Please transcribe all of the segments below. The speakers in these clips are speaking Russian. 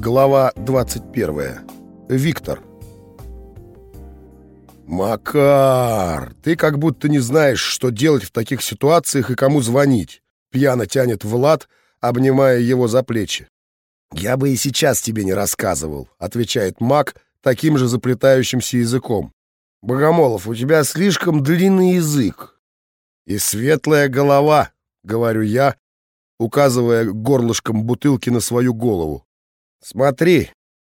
Глава 21. Виктор. «Макар, ты как будто не знаешь, что делать в таких ситуациях и кому звонить», — пьяно тянет Влад, обнимая его за плечи. «Я бы и сейчас тебе не рассказывал», — отвечает Мак таким же заплетающимся языком. «Богомолов, у тебя слишком длинный язык». «И светлая голова», — говорю я, указывая горлышком бутылки на свою голову. «Смотри,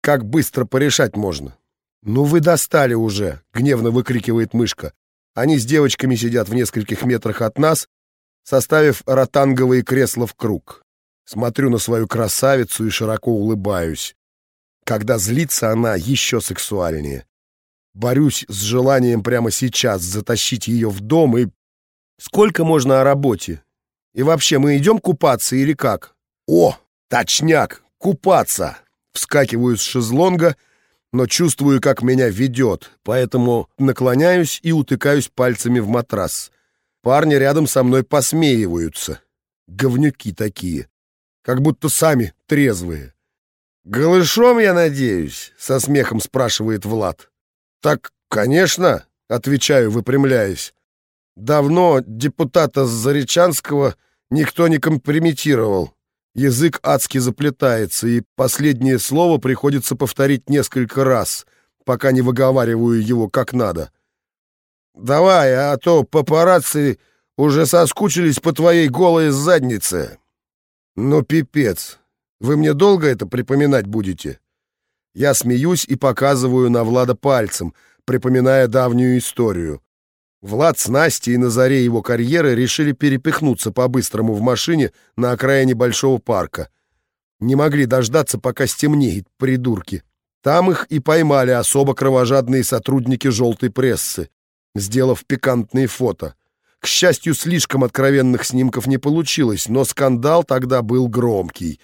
как быстро порешать можно». «Ну вы достали уже!» — гневно выкрикивает мышка. Они с девочками сидят в нескольких метрах от нас, составив ротанговые кресла в круг. Смотрю на свою красавицу и широко улыбаюсь. Когда злится она, еще сексуальнее. Борюсь с желанием прямо сейчас затащить ее в дом и... Сколько можно о работе? И вообще, мы идем купаться или как? О, точняк, купаться! Вскакиваю с шезлонга — но чувствую, как меня ведет, поэтому наклоняюсь и утыкаюсь пальцами в матрас. Парни рядом со мной посмеиваются. Говнюки такие. Как будто сами трезвые. «Голышом, я надеюсь?» — со смехом спрашивает Влад. «Так, конечно», — отвечаю, выпрямляясь. «Давно депутата Заречанского никто не компрометировал. Язык адски заплетается, и последнее слово приходится повторить несколько раз, пока не выговариваю его как надо. «Давай, а то папарацци уже соскучились по твоей голой заднице». «Ну, пипец, вы мне долго это припоминать будете?» Я смеюсь и показываю на Влада пальцем, припоминая давнюю историю. Влад с Настей на заре его карьеры решили перепихнуться по-быстрому в машине на окраине большого парка. Не могли дождаться, пока стемнеет, придурки. Там их и поймали особо кровожадные сотрудники желтой прессы, сделав пикантные фото. К счастью, слишком откровенных снимков не получилось, но скандал тогда был громкий.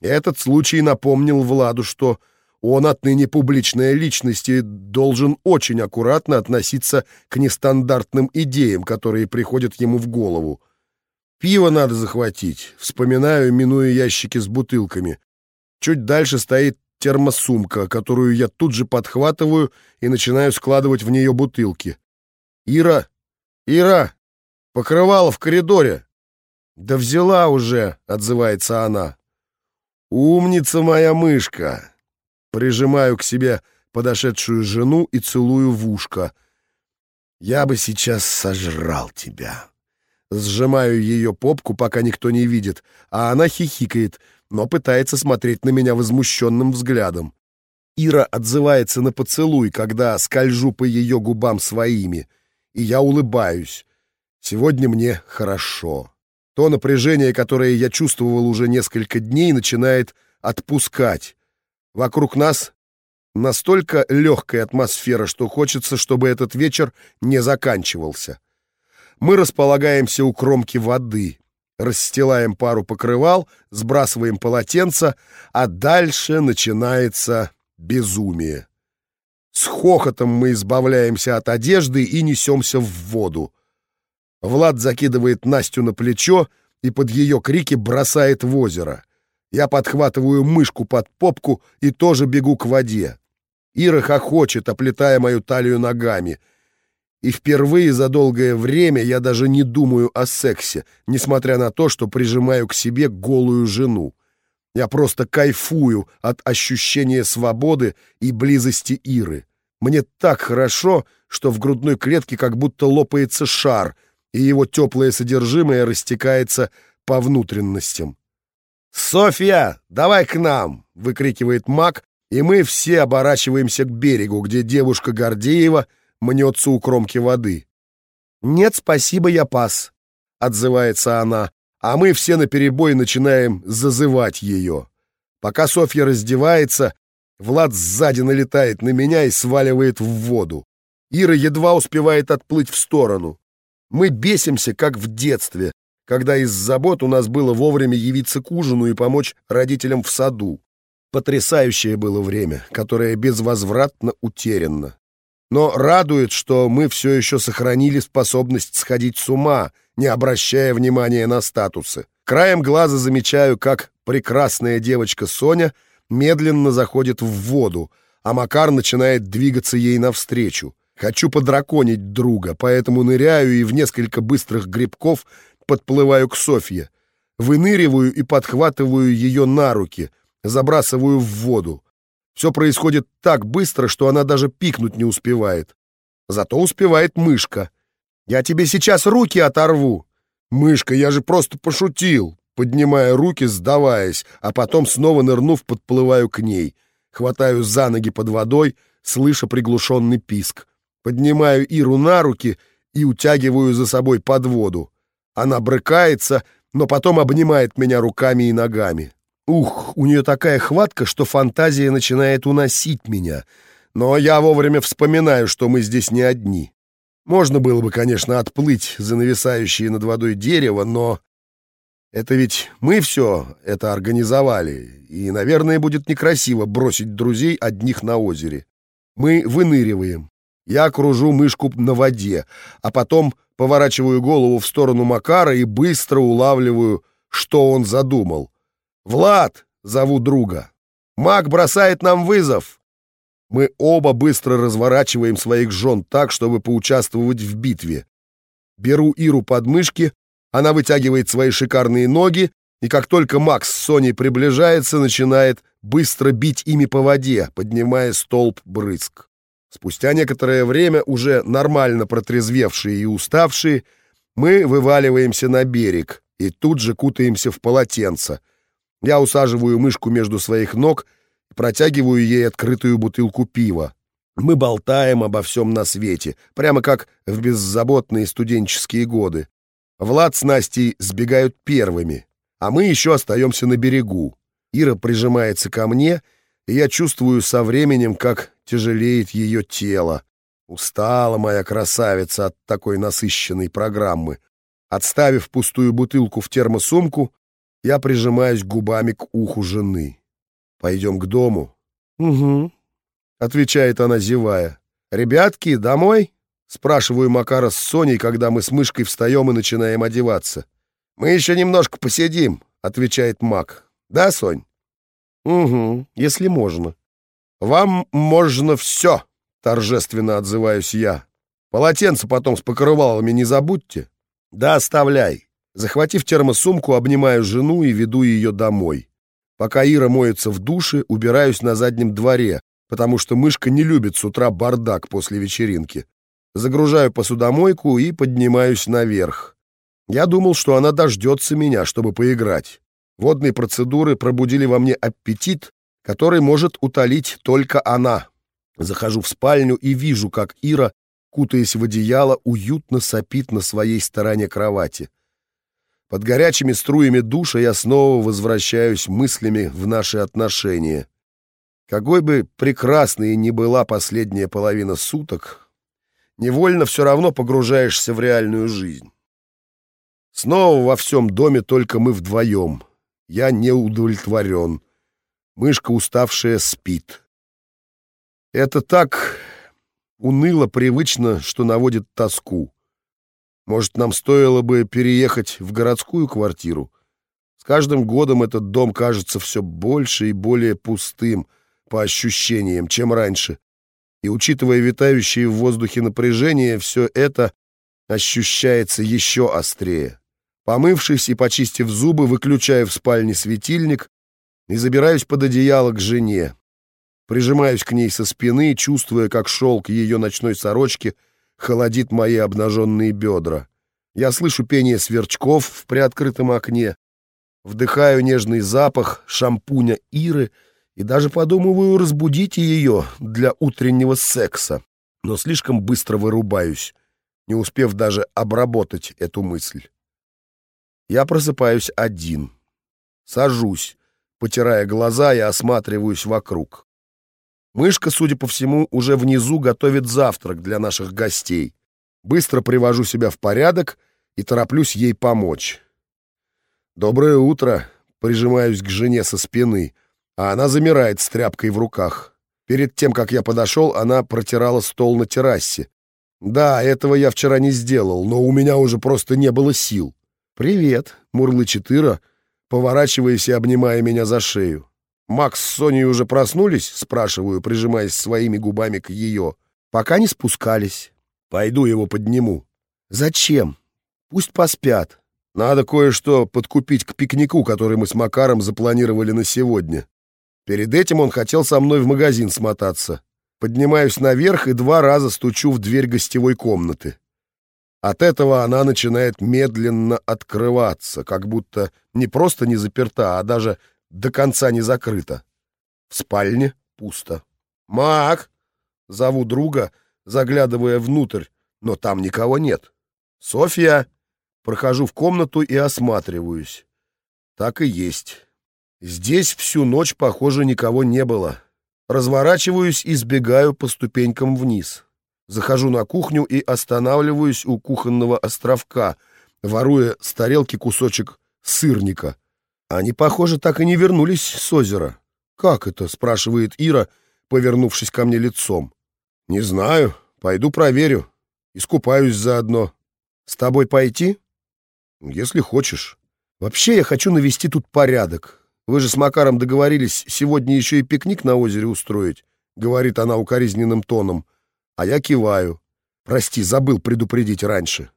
Этот случай напомнил Владу, что он отныне публичная личность и должен очень аккуратно относиться к нестандартным идеям, которые приходят ему в голову. Пиво надо захватить, вспоминаю, минуя ящики с бутылками. Чуть дальше стоит термосумка, которую я тут же подхватываю и начинаю складывать в нее бутылки. «Ира! Ира! Покрывало в коридоре!» «Да взяла уже!» — отзывается она. «Умница моя мышка!» Прижимаю к себе подошедшую жену и целую в ушко. «Я бы сейчас сожрал тебя». Сжимаю ее попку, пока никто не видит, а она хихикает, но пытается смотреть на меня возмущенным взглядом. Ира отзывается на поцелуй, когда скольжу по ее губам своими, и я улыбаюсь. Сегодня мне хорошо. То напряжение, которое я чувствовал уже несколько дней, начинает отпускать. Вокруг нас настолько легкая атмосфера, что хочется, чтобы этот вечер не заканчивался. Мы располагаемся у кромки воды, расстилаем пару покрывал, сбрасываем полотенца, а дальше начинается безумие. С хохотом мы избавляемся от одежды и несемся в воду. Влад закидывает Настю на плечо и под ее крики бросает в озеро. Я подхватываю мышку под попку и тоже бегу к воде. Ира хохочет, оплетая мою талию ногами. И впервые за долгое время я даже не думаю о сексе, несмотря на то, что прижимаю к себе голую жену. Я просто кайфую от ощущения свободы и близости Иры. Мне так хорошо, что в грудной клетке как будто лопается шар, и его теплое содержимое растекается по внутренностям. «Софья, давай к нам!» — выкрикивает маг, и мы все оборачиваемся к берегу, где девушка Гордеева мнется у кромки воды. «Нет, спасибо, я пас», — отзывается она, а мы все наперебой начинаем зазывать ее. Пока Софья раздевается, Влад сзади налетает на меня и сваливает в воду. Ира едва успевает отплыть в сторону. Мы бесимся, как в детстве, когда из забот у нас было вовремя явиться к ужину и помочь родителям в саду. Потрясающее было время, которое безвозвратно утеряно. Но радует, что мы все еще сохранили способность сходить с ума, не обращая внимания на статусы. Краем глаза замечаю, как прекрасная девочка Соня медленно заходит в воду, а Макар начинает двигаться ей навстречу. Хочу подраконить друга, поэтому ныряю и в несколько быстрых грибков подплываю к Софье. Выныриваю и подхватываю ее на руки, забрасываю в воду. Все происходит так быстро, что она даже пикнуть не успевает. Зато успевает мышка. «Я тебе сейчас руки оторву!» «Мышка, я же просто пошутил!» Поднимая руки, сдаваясь, а потом снова нырнув, подплываю к ней. Хватаю за ноги под водой, слыша приглушенный писк. Поднимаю Иру на руки и утягиваю за собой под воду. Она брыкается, но потом обнимает меня руками и ногами. Ух, у нее такая хватка, что фантазия начинает уносить меня. Но я вовремя вспоминаю, что мы здесь не одни. Можно было бы, конечно, отплыть за нависающее над водой дерево, но это ведь мы все это организовали, и, наверное, будет некрасиво бросить друзей одних на озере. Мы выныриваем. Я кружу мышку на воде, а потом поворачиваю голову в сторону Макара и быстро улавливаю, что он задумал. «Влад!» — зову друга. «Мак бросает нам вызов!» Мы оба быстро разворачиваем своих жен так, чтобы поучаствовать в битве. Беру Иру под мышки, она вытягивает свои шикарные ноги, и как только Макс с Соней приближается, начинает быстро бить ими по воде, поднимая столб брызг. Спустя некоторое время, уже нормально протрезвевшие и уставшие, мы вываливаемся на берег и тут же кутаемся в полотенце. Я усаживаю мышку между своих ног протягиваю ей открытую бутылку пива. Мы болтаем обо всем на свете, прямо как в беззаботные студенческие годы. Влад с Настей сбегают первыми, а мы еще остаемся на берегу. Ира прижимается ко мне, и я чувствую со временем, как тяжелеет ее тело. Устала моя красавица от такой насыщенной программы. Отставив пустую бутылку в термосумку, я прижимаюсь губами к уху жены. «Пойдем к дому?» «Угу», — отвечает она, зевая. «Ребятки, домой?» Спрашиваю Макара с Соней, когда мы с мышкой встаем и начинаем одеваться. «Мы еще немножко посидим», — отвечает Мак. «Да, Сонь?» «Угу, если можно». «Вам можно все», — торжественно отзываюсь я. «Полотенце потом с покрывалами не забудьте». «Да, оставляй». Захватив термосумку, обнимаю жену и веду ее домой. Пока Ира моется в душе, убираюсь на заднем дворе, потому что мышка не любит с утра бардак после вечеринки загружаю посудомойку и поднимаюсь наверх. Я думал, что она дождется меня, чтобы поиграть. Водные процедуры пробудили во мне аппетит, который может утолить только она. Захожу в спальню и вижу, как Ира, кутаясь в одеяло, уютно сопит на своей стороне кровати. Под горячими струями душа я снова возвращаюсь мыслями в наши отношения. Какой бы прекрасной ни была последняя половина суток, невольно все равно погружаешься в реальную жизнь. Снова во всем доме только мы вдвоем. Я не удовлетворен. Мышка уставшая спит. Это так уныло привычно, что наводит тоску. Может, нам стоило бы переехать в городскую квартиру? С каждым годом этот дом кажется все больше и более пустым, по ощущениям, чем раньше. И учитывая витающие в воздухе напряжение, все это ощущается еще острее. Помывшись и почистив зубы, выключаю в спальне светильник и забираюсь под одеяло к жене. Прижимаюсь к ней со спины, чувствуя, как шелк ее ночной сорочки холодит мои обнаженные бедра. Я слышу пение сверчков в приоткрытом окне, вдыхаю нежный запах шампуня Иры — и даже подумываю разбудить ее для утреннего секса, но слишком быстро вырубаюсь, не успев даже обработать эту мысль. Я просыпаюсь один. Сажусь, потирая глаза и осматриваюсь вокруг. Мышка, судя по всему, уже внизу готовит завтрак для наших гостей. Быстро привожу себя в порядок и тороплюсь ей помочь. «Доброе утро!» — прижимаюсь к жене со спины — а она замирает с тряпкой в руках. Перед тем, как я подошел, она протирала стол на террасе. Да, этого я вчера не сделал, но у меня уже просто не было сил. «Привет», — мурлычет Ира, поворачиваясь и обнимая меня за шею. Макс с Соней уже проснулись?» — спрашиваю, прижимаясь своими губами к ее. «Пока не спускались». «Пойду его подниму». «Зачем? Пусть поспят». «Надо кое-что подкупить к пикнику, который мы с Макаром запланировали на сегодня. Перед этим он хотел со мной в магазин смотаться. Поднимаюсь наверх и два раза стучу в дверь гостевой комнаты. От этого она начинает медленно открываться, как будто не просто не заперта, а даже до конца не закрыта. В спальне пусто. «Мак!» — зову друга, заглядывая внутрь, но там никого нет. «Софья!» Прохожу в комнату и осматриваюсь. Так и есть. Здесь всю ночь, похоже, никого не было. Разворачиваюсь и сбегаю по ступенькам вниз. Захожу на кухню и останавливаюсь у кухонного островка, воруя с тарелки кусочек сырника. Они, похоже, так и не вернулись с озера. «Как это?» — спрашивает Ира, повернувшись ко мне лицом. «Не знаю. Пойду проверю. Искупаюсь заодно. С тобой пойти?» «Если хочешь. Вообще я хочу навести тут порядок. Вы же с Макаром договорились сегодня еще и пикник на озере устроить», — говорит она укоризненным тоном. А я киваю. Прости, забыл предупредить раньше.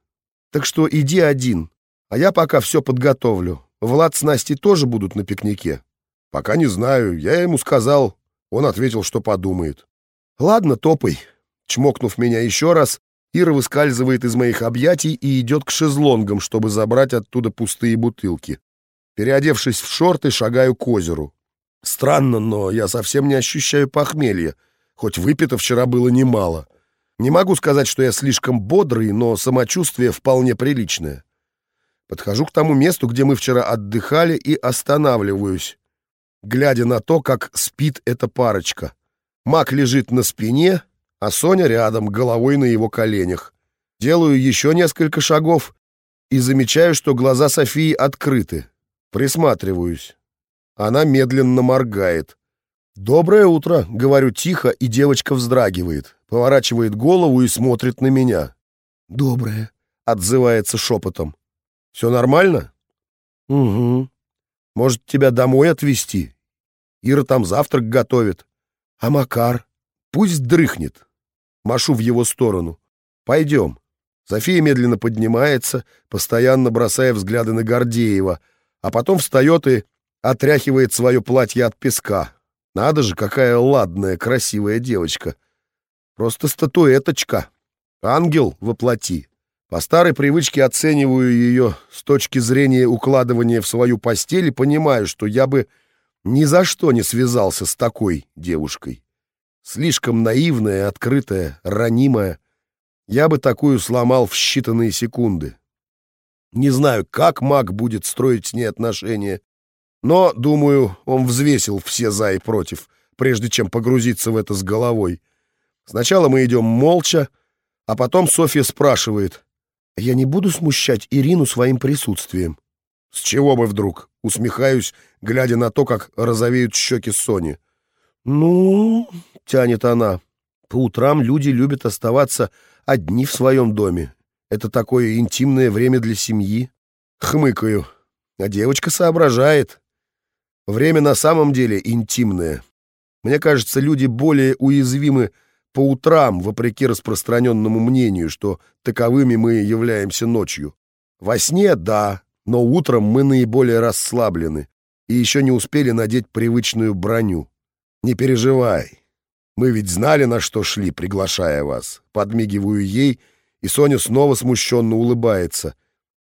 Так что иди один, а я пока все подготовлю. Влад с Настей тоже будут на пикнике. Пока не знаю, я ему сказал. Он ответил, что подумает. Ладно, топай. Чмокнув меня еще раз, Ира выскальзывает из моих объятий и идет к шезлонгам, чтобы забрать оттуда пустые бутылки. Переодевшись в шорты, шагаю к озеру. Странно, но я совсем не ощущаю похмелья, хоть выпито вчера было немало. Не могу сказать, что я слишком бодрый, но самочувствие вполне приличное. Подхожу к тому месту, где мы вчера отдыхали, и останавливаюсь, глядя на то, как спит эта парочка. Мак лежит на спине, а Соня рядом, головой на его коленях. Делаю еще несколько шагов и замечаю, что глаза Софии открыты. Присматриваюсь. Она медленно моргает. «Доброе утро», — говорю тихо, и девочка вздрагивает поворачивает голову и смотрит на меня. «Доброе», — отзывается шепотом. «Все нормально?» «Угу. Может, тебя домой отвезти? Ира там завтрак готовит. А Макар? Пусть дрыхнет». Машу в его сторону. «Пойдем». София медленно поднимается, постоянно бросая взгляды на Гордеева, а потом встает и отряхивает свое платье от песка. Надо же, какая ладная, красивая девочка. Просто статуэточка. Ангел воплоти. По старой привычке оцениваю ее с точки зрения укладывания в свою постель и понимаю, что я бы ни за что не связался с такой девушкой. Слишком наивная, открытая, ранимая. Я бы такую сломал в считанные секунды. Не знаю, как маг будет строить с ней отношения, но, думаю, он взвесил все «за» и «против», прежде чем погрузиться в это с головой. Сначала мы идем молча, а потом Софья спрашивает. «Я не буду смущать Ирину своим присутствием». «С чего бы вдруг?» — усмехаюсь, глядя на то, как розовеют щеки Сони. «Ну...» — тянет она. «По утрам люди любят оставаться одни в своем доме. Это такое интимное время для семьи». Хмыкаю. А девочка соображает. Время на самом деле интимное. Мне кажется, люди более уязвимы по утрам, вопреки распространенному мнению, что таковыми мы являемся ночью. Во сне — да, но утром мы наиболее расслаблены и еще не успели надеть привычную броню. Не переживай. Мы ведь знали, на что шли, приглашая вас. Подмигиваю ей, и Соня снова смущенно улыбается.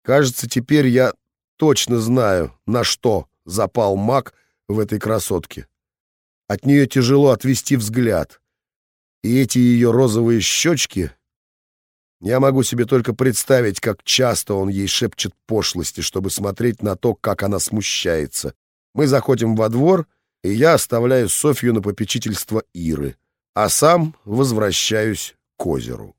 Кажется, теперь я точно знаю, на что запал маг в этой красотке. От нее тяжело отвести взгляд — и эти ее розовые щечки... Я могу себе только представить, как часто он ей шепчет пошлости, чтобы смотреть на то, как она смущается. Мы заходим во двор, и я оставляю Софью на попечительство Иры, а сам возвращаюсь к озеру.